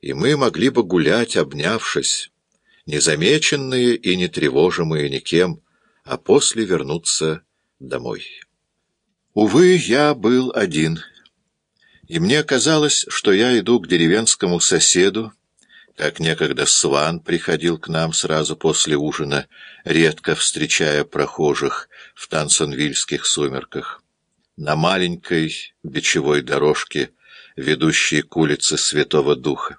и мы могли бы гулять, обнявшись, незамеченные и не тревожимые никем, а после вернуться домой. Увы, я был один, и мне казалось, что я иду к деревенскому соседу, как некогда Сван приходил к нам сразу после ужина, редко встречая прохожих в Тансонвильских сумерках. На маленькой бичевой дорожке, ведущей к улице Святого Духа.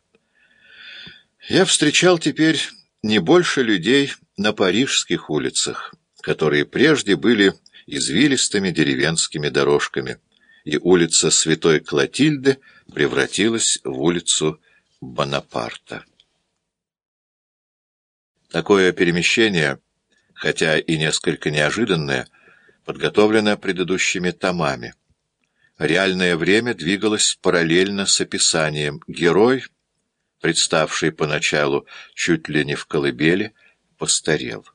Я встречал теперь не больше людей на парижских улицах, которые прежде были извилистыми деревенскими дорожками, и улица Святой Клотильды превратилась в улицу Бонапарта. Такое перемещение, хотя и несколько неожиданное, подготовлено предыдущими томами. Реальное время двигалось параллельно с описанием. Герой, представший поначалу чуть ли не в колыбели, постарел.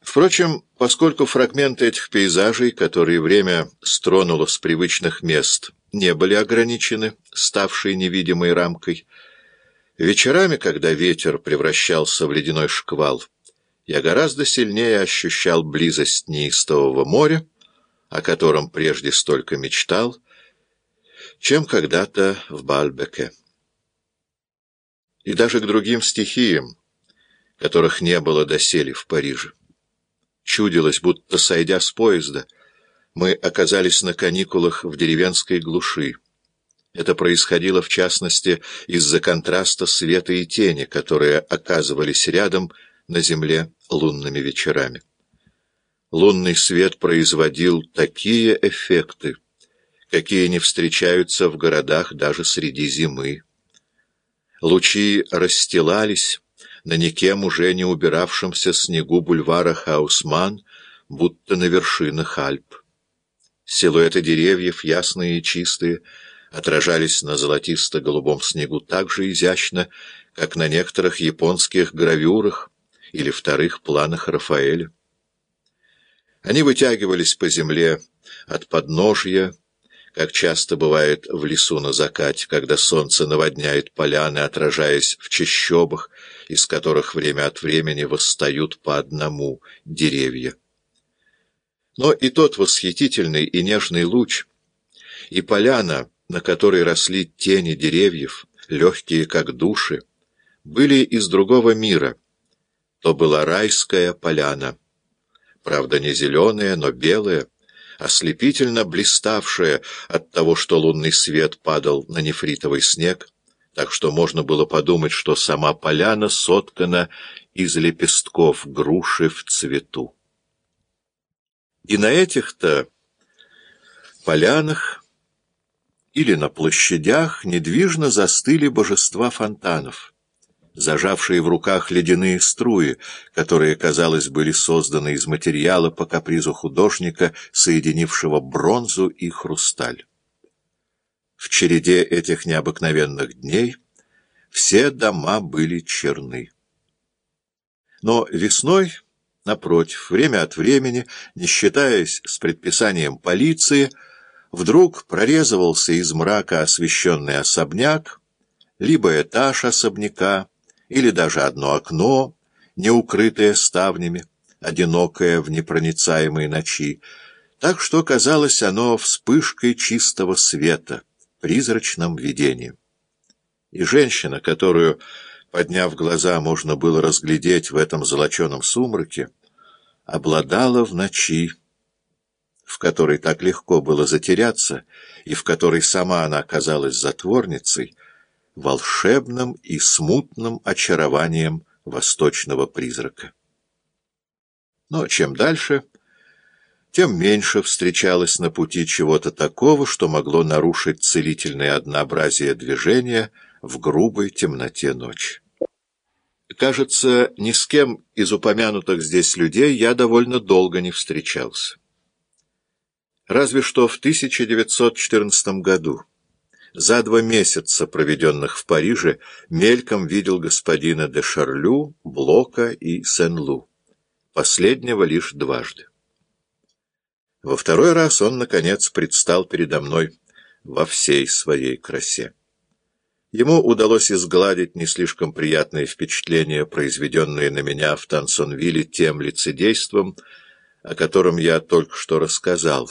Впрочем, поскольку фрагменты этих пейзажей, которые время стронуло с привычных мест, не были ограничены, ставшей невидимой рамкой, вечерами, когда ветер превращался в ледяной шквал, я гораздо сильнее ощущал близость неистового моря, о котором прежде столько мечтал, чем когда-то в Бальбеке. И даже к другим стихиям, которых не было доселе в Париже. Чудилось, будто, сойдя с поезда, мы оказались на каникулах в деревенской глуши. Это происходило, в частности, из-за контраста света и тени, которые оказывались рядом на земле лунными вечерами. Лунный свет производил такие эффекты, какие не встречаются в городах даже среди зимы. Лучи расстилались на никем уже не убиравшемся снегу бульвара Хаусман, будто на вершинах Альп. Силуэты деревьев, ясные и чистые, отражались на золотисто-голубом снегу так же изящно, как на некоторых японских гравюрах или вторых планах Рафаэля. Они вытягивались по земле от подножья, как часто бывает в лесу на закате, когда солнце наводняет поляны, отражаясь в чащобах, из которых время от времени восстают по одному деревья. Но и тот восхитительный и нежный луч, и поляна, на которой росли тени деревьев, легкие как души, были из другого мира. То была райская поляна, правда не зеленая, но белая, ослепительно блиставшая от того, что лунный свет падал на нефритовый снег, так что можно было подумать, что сама поляна соткана из лепестков груши в цвету. И на этих-то полянах или на площадях недвижно застыли божества фонтанов, зажавшие в руках ледяные струи, которые, казалось, были созданы из материала по капризу художника, соединившего бронзу и хрусталь. В череде этих необыкновенных дней все дома были черны. Но весной, напротив, время от времени, не считаясь с предписанием полиции, вдруг прорезывался из мрака освещенный особняк, либо этаж особняка, или даже одно окно, не укрытое ставнями, одинокое в непроницаемой ночи, так что казалось оно вспышкой чистого света, призрачным видением. И женщина, которую, подняв глаза, можно было разглядеть в этом золоченом сумраке, обладала в ночи, в которой так легко было затеряться, и в которой сама она оказалась затворницей, волшебным и смутным очарованием восточного призрака. Но чем дальше, тем меньше встречалось на пути чего-то такого, что могло нарушить целительное однообразие движения в грубой темноте ночи. Кажется, ни с кем из упомянутых здесь людей я довольно долго не встречался. Разве что в 1914 году, за два месяца, проведенных в Париже, мельком видел господина де Шарлю, Блока и Сен-Лу. Последнего лишь дважды. Во второй раз он, наконец, предстал передо мной во всей своей красе. Ему удалось изгладить не слишком приятные впечатления, произведенные на меня в Тансонвилле тем лицедейством, о котором я только что рассказал,